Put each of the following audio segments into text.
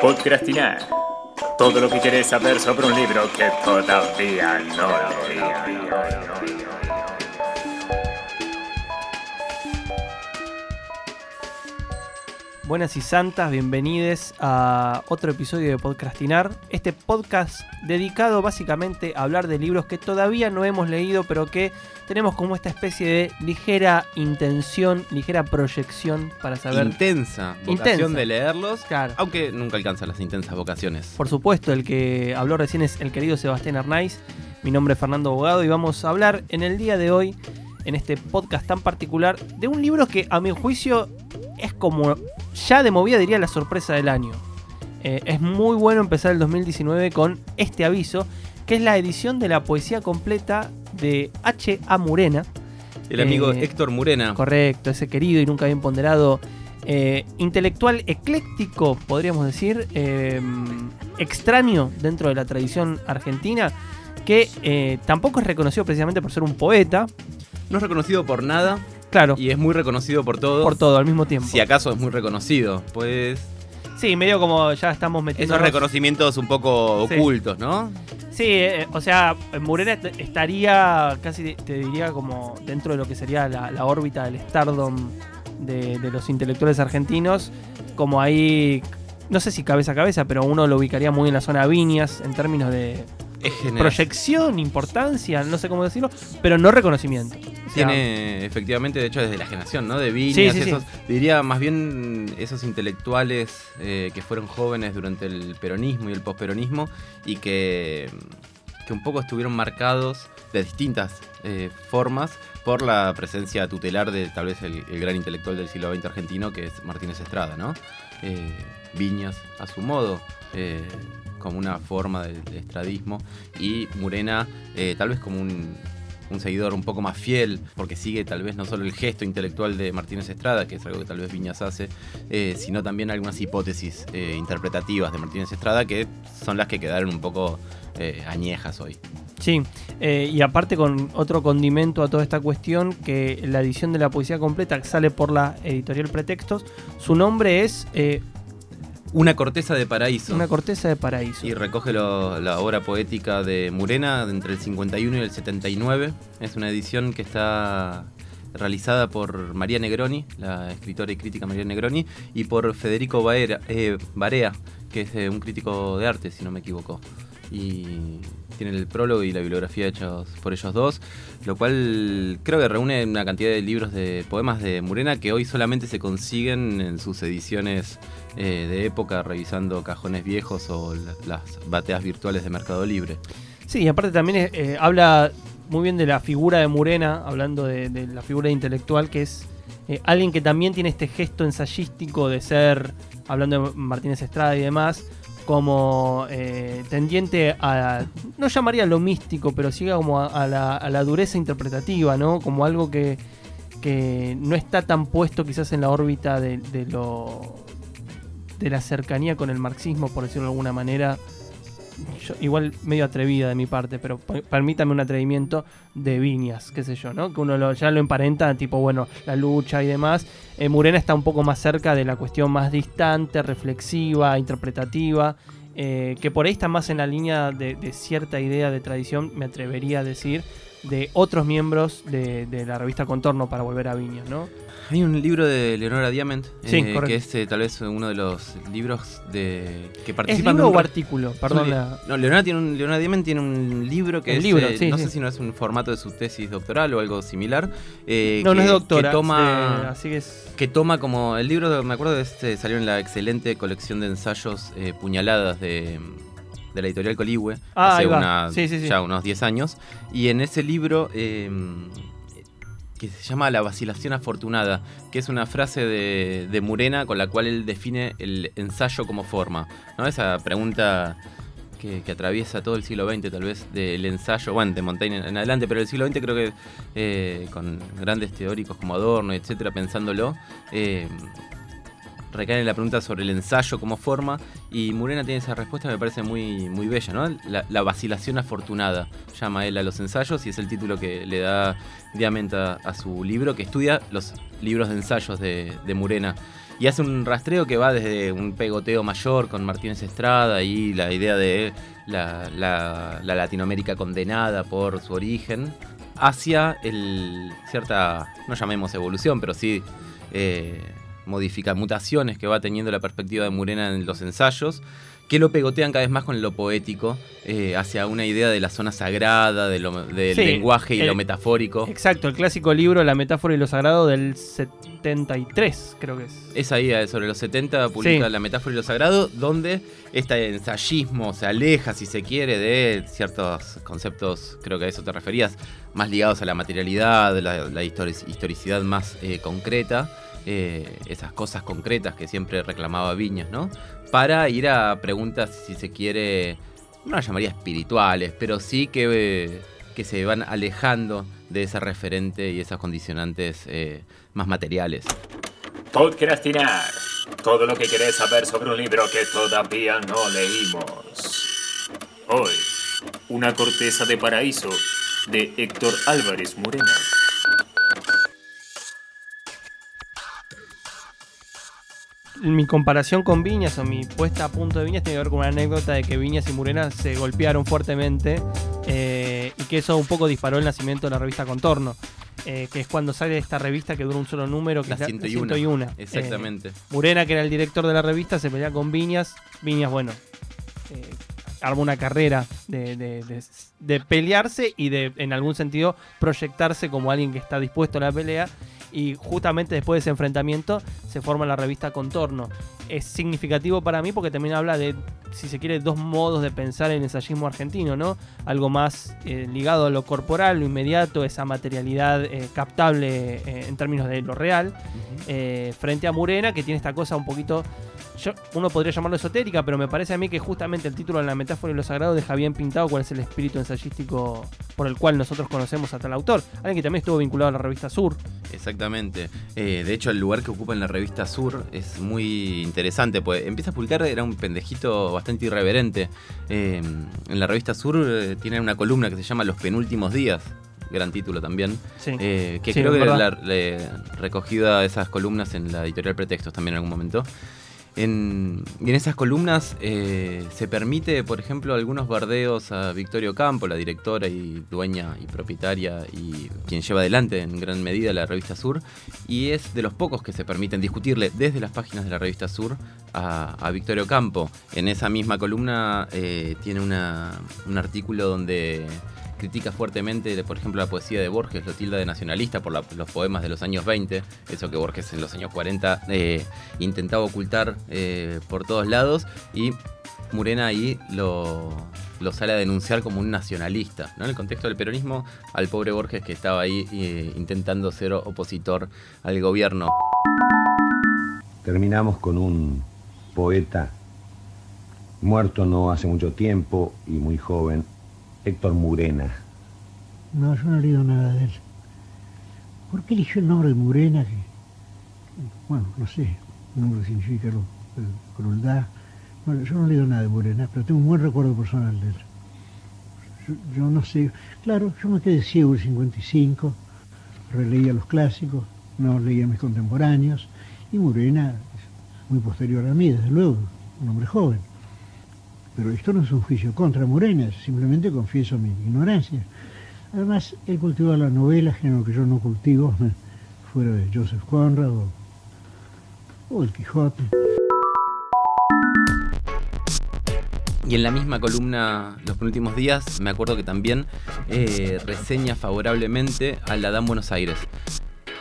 Podcrastinar. Todo lo que querés saber sobre un libro que todavía no leí. Buenas y santas, bienvenidos a otro episodio de Podcrastinar. Este podcast dedicado básicamente a hablar de libros que todavía no hemos leído, pero que tenemos como esta especie de ligera intención, ligera proyección para saber. Intensa vocación Intensa. de leerlos, Claro. aunque nunca alcanza las intensas vocaciones. Por supuesto, el que habló recién es el querido Sebastián Arnaiz. Mi nombre es Fernando Abogado y vamos a hablar en el día de hoy, en este podcast tan particular, de un libro que a mi juicio es como ya de movida diría la sorpresa del año. Eh, es muy bueno empezar el 2019 con este aviso, que es la edición de la poesía completa de H.A. Murena. El amigo Eh, Héctor Murena. Correcto, ese querido y nunca bien ponderado eh, intelectual ecléctico, podríamos decir, eh, extraño dentro de la tradición argentina, que tampoco es reconocido precisamente por ser un poeta, No es reconocido por nada claro, y es muy reconocido por todo. por todo al mismo tiempo. Si acaso es muy reconocido, pues Sí, medio como ya estamos metiendo. esos reconocimientos un poco Sí. ocultos, ¿no? Sí, eh, o sea, Murena est- estaría casi, te- diría, como dentro de lo que sería la, la órbita del stardom de, de los intelectuales argentinos, como ahí, no sé si cabeza a cabeza, pero uno lo ubicaría muy en la zona Viñas en términos de proyección, importancia, no sé cómo decirlo, pero no reconocimiento. Tiene efectivamente, de hecho, desde la generación, ¿no? De Viñas, Sí, sí, sí. esos, diría más bien esos intelectuales eh, que fueron jóvenes durante el peronismo y el posperonismo y que, que un poco estuvieron marcados de distintas eh, formas por la presencia tutelar de tal vez el, el gran intelectual del siglo XX argentino que es Martínez Estrada, ¿no? Eh, Viñas a su modo. eh, como una forma del estradismo y Murena eh, tal vez como un, un seguidor un poco más fiel, porque sigue tal vez no solo el gesto intelectual de Martínez Estrada, que es algo que tal vez Viñas hace, eh, sino también algunas hipótesis eh, interpretativas de Martínez Estrada que son las que quedaron un poco eh, añejas hoy. Sí, y aparte con otro condimento a toda esta cuestión, que la edición de la poesía completa sale por la editorial Pretextos, su nombre es Una corteza de paraíso. Una corteza de paraíso. y recoge lo- la obra poética de Murena entre el 51 y el 79. Es una edición que está realizada por María Negroni, la escritora y crítica María Negroni, y por Federico Baera- eh, Barea, que es eh, un crítico de arte, si no me equivoco. Y tiene el prólogo y la bibliografía hechos por ellos dos, lo cual creo que reúne una cantidad de libros de poemas de Murena que hoy solamente se consiguen en sus ediciones eh, de época, revisando cajones viejos o la- las bateas virtuales de Mercado Libre. Sí, y aparte también eh, habla muy bien de la figura de Murena, hablando de, la figura intelectual, que es eh, alguien que también tiene este gesto ensayístico de ser, hablando de Martínez Estrada y demás, como eh, tendiente a, no llamaría lo místico, pero sí como a, la, a la dureza interpretativa, ¿no? Como algo que, que no está tan puesto quizás en la órbita de lo de la cercanía con el marxismo, por decirlo de alguna manera, igual medio atrevida de mi parte, pero permítame un atrevimiento de Viñas, qué sé yo, ¿no? Que uno lo- ya lo emparenta, tipo, bueno, la lucha y demás. Eh, Murena está un poco más cerca de la cuestión más distante, reflexiva, interpretativa, eh, que por ahí está más en la línea de cierta idea de tradición, me atrevería a decir, de otros miembros de, de la revista Contorno para volver a Viñas, ¿no? Hay un libro de Leonora Diamond, Sí, eh, que es eh, tal vez uno de los libros de que ¿Es participan libro de un o artículo? es Perdón. la- No, Leonora, tiene un, Leonora Diamond tiene un libro que El es, libro, eh, sí, no sí. sé si no es un formato de su tesis doctoral o algo similar. No, no es doctora. Que toma, así que es... que toma como el libro, me acuerdo, este, salió en la excelente colección de ensayos puñaladas de, de la editorial Coligüe Ah, hace una- Sí, sí, sí. ya unos 10 años. Y en ese libro, eh, que se llama La vacilación afortunada, que es una frase de, de Murena con la cual él define el ensayo como forma. ¿no? Esa pregunta que, que atraviesa todo el siglo XX, tal vez, del ensayo, bueno, de Montaigne en, en adelante, pero el siglo XX creo que eh, con grandes teóricos como Adorno, etcétera, pensándolo, eh, recae en la pregunta sobre el ensayo como forma y Murena tiene esa respuesta me parece muy, muy bella, ¿no? La, la vacilación afortunada, llama él a los ensayos y es el título que le da Diamant a, su libro, que estudia los libros de ensayos de, de Murena. y hace un rastreo que va desde un pegoteo mayor con Martínez Estrada y la idea de la Latinoamérica condenada por su origen, hacia el, cierta, no llamemos evolución, pero sí eh, modifica, mutaciones que va teniendo la perspectiva de Murena en los ensayos, que lo pegotean cada vez más con lo poético, eh, hacia una idea de la zona sagrada, de lo- del Sí, lenguaje y el- lo metafórico. Exacto, el clásico libro La metáfora y lo sagrado del 73, creo que es. Es ahí, eh, sobre los 70, publica Sí. La metáfora y lo sagrado, donde este ensayismo se aleja, si se quiere, de ciertos conceptos, creo que a eso te referías, más ligados a la materialidad, la, la histori- historicidad más eh, concreta, eh, esas cosas concretas que siempre reclamaba Viñas, ¿no? Para ir a preguntas, si se quiere, no las llamaría espirituales, pero sí que, eh, que se van alejando de ese referente y esas condicionantes eh, más materiales. Podcrastinar. Todo lo que querés saber sobre un libro que todavía no leímos. Hoy, Una corteza de paraíso de Héctor Álvarez Morena. Mi comparación con Viñas o mi puesta a punto de Viñas tiene que ver con una anécdota de que Viñas y Murena se golpearon fuertemente eh, y que eso un poco disparó el nacimiento de la revista Contorno, eh, que es cuando sale esta revista que dura un solo número, que La es la 101. 101. Eh, Exactamente. Murena, que era el director de la revista, se pelea con Viñas. Viñas, bueno, eh, arma una carrera de, de- de- de pelearse y de, en algún sentido, proyectarse como alguien que está dispuesto a la pelea. Y justamente después de ese enfrentamiento se forma la revista Contorno. Es significativo para mí porque también habla de, si se quiere, dos modos de pensar en ensayismo argentino, ¿no? Algo más eh, ligado a lo corporal, lo inmediato, esa materialidad eh, captable eh, en términos de lo real eh, frente a Murena, que tiene esta cosa un poquito. Yo, uno podría llamarlo esotérica, pero me parece a mí que justamente el título de la metáfora y lo sagrado deja bien pintado cuál es el espíritu ensayístico por el cual nosotros conocemos a tal autor. Alguien que también estuvo vinculado a la revista Sur. Exactamente. Eh, de hecho, el lugar que ocupa en la revista Sur es muy interesante, pues empieza a publicar, era un pendejito bastante irreverente. Eh, en la revista Sur eh, tiene una columna que se llama Los penúltimos días, gran título también, Sí. eh, que Sí, creo que la, verdad. le- recogida esas columnas en la editorial Pretextos también en algún momento. En, en esas columnas eh, se permite, por ejemplo, algunos bardeos a Victorio Campo, la directora y dueña y propietaria y quien lleva adelante en gran medida la revista Sur, y es de los pocos que se permiten discutirle desde las páginas de la revista Sur a, a Victorio Campo. En esa misma columna eh, tiene una- un artículo donde critica fuertemente, por ejemplo, la poesía de Borges, lo tilda de nacionalista por los poemas de los años 20, eso que Borges en los años 40 eh, intentaba ocultar eh, por todos lados, y Murena ahí lo, lo sale a denunciar como un nacionalista. ¿no? En el contexto del peronismo, al pobre Borges que estaba ahí eh, intentando ser opositor al gobierno. Terminamos con un poeta muerto no hace mucho tiempo y muy joven, Héctor Murena. No, yo no he leído nada de él. ¿Por qué eligió el nombre de Murena? Bueno, no sé, un nombre significa lo- eh, crueldad. Bueno, yo no he leído nada de Murena, pero tengo un buen recuerdo personal de él. Yo, yo no sé, claro, yo me quedé ciego el 55, releía los clásicos, no leía mis contemporáneos, y Murena es muy posterior a mí, desde luego, un hombre joven. Pero esto no es un juicio contra Morena, simplemente confieso mi ignorancia. Además, él cultiva la novela, género que yo no cultivo, fuera de Joseph Conrad o, El Quijote. Y en la misma columna, los penúltimos días, me acuerdo que también eh, reseña favorablemente al Adán Buenos Aires.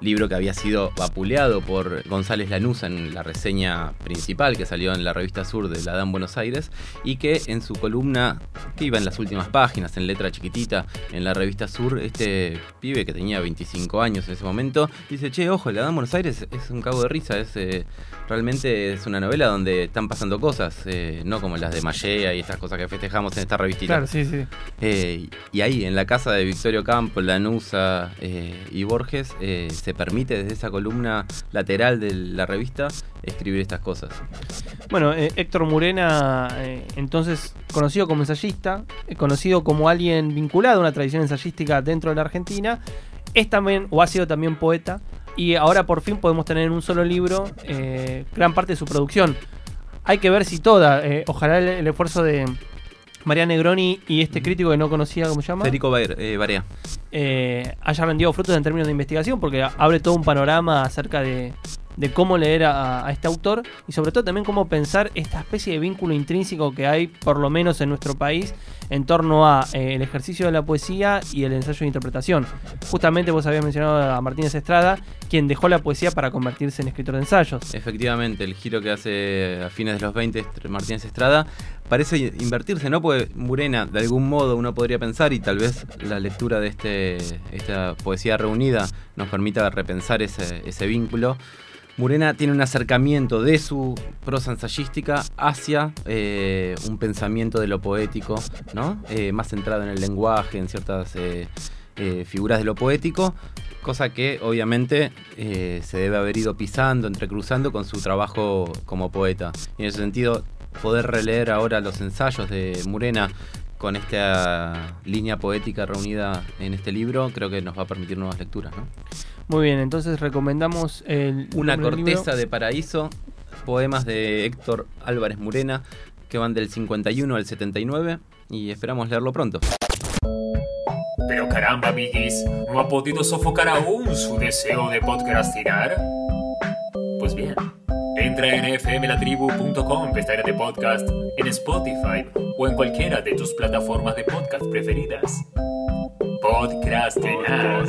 Libro que había sido vapuleado por González Lanusa en la reseña principal que salió en la revista Sur de la Adán Buenos Aires y que en su columna, que iba en las últimas páginas, en letra chiquitita, en la revista Sur, este pibe que tenía 25 años en ese momento, dice, che, ojo, la Adán Buenos Aires es un cago de risa, es, eh, realmente es una novela donde están pasando cosas, eh, no como las de Mallea y estas cosas que festejamos en esta revistita. Claro, sí, sí. Eh, y ahí, en la casa de Victorio Campo, Lanusa y Borges, eh, se permite desde esa columna lateral de la revista escribir estas cosas. Bueno, eh, Héctor Murena, eh, entonces conocido como ensayista, eh, conocido como alguien vinculado a una tradición ensayística dentro de la Argentina, es también, o ha sido también poeta, y ahora por fin podemos tener en un solo libro gran parte de su producción. Hay que ver si toda, ojalá el esfuerzo de María Negroni y este crítico que no conocía, ¿cómo se llama? Federico Baer- eh, eh, haya rendido frutos en términos de investigación, porque abre todo un panorama acerca de, de cómo leer a, a este autor y sobre todo también cómo pensar esta especie de vínculo intrínseco que hay, por lo menos en nuestro país, en torno a eh, el ejercicio de la poesía y el ensayo de interpretación. Justamente vos habías mencionado a Martínez Estrada, quien dejó la poesía para convertirse en escritor de ensayos. Efectivamente, el giro que hace a fines de los 20 Est- Martínez Estrada parece invertirse, ¿no? Porque Murena, de algún modo, uno podría pensar, y tal vez la lectura de este, esta poesía reunida nos permita repensar ese, ese vínculo. Murena tiene un acercamiento de su prosa ensayística hacia eh, un pensamiento de lo poético, ¿no? Eh, más centrado en el lenguaje, en ciertas eh, figuras de lo poético, cosa que obviamente se debe haber ido pisando, entrecruzando con su trabajo como poeta. En ese sentido, poder releer ahora los ensayos de Murena con esta línea poética reunida en este libro, creo que nos va a permitir nuevas lecturas. ¿no? Muy bien, entonces recomendamos el Una corteza de paraíso, poemas de Héctor Álvarez Murena, que van del 51 al 79, y esperamos leerlo pronto. Pero caramba, amiguis, ¿no ha podido sofocar aún su deseo de podcastar? Pues bien, entra en fmlatribu.com, pestaña de podcast, en Spotify o en cualquiera de tus plataformas de podcast preferidas. Podcrastinar.